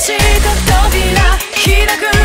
しく扉開く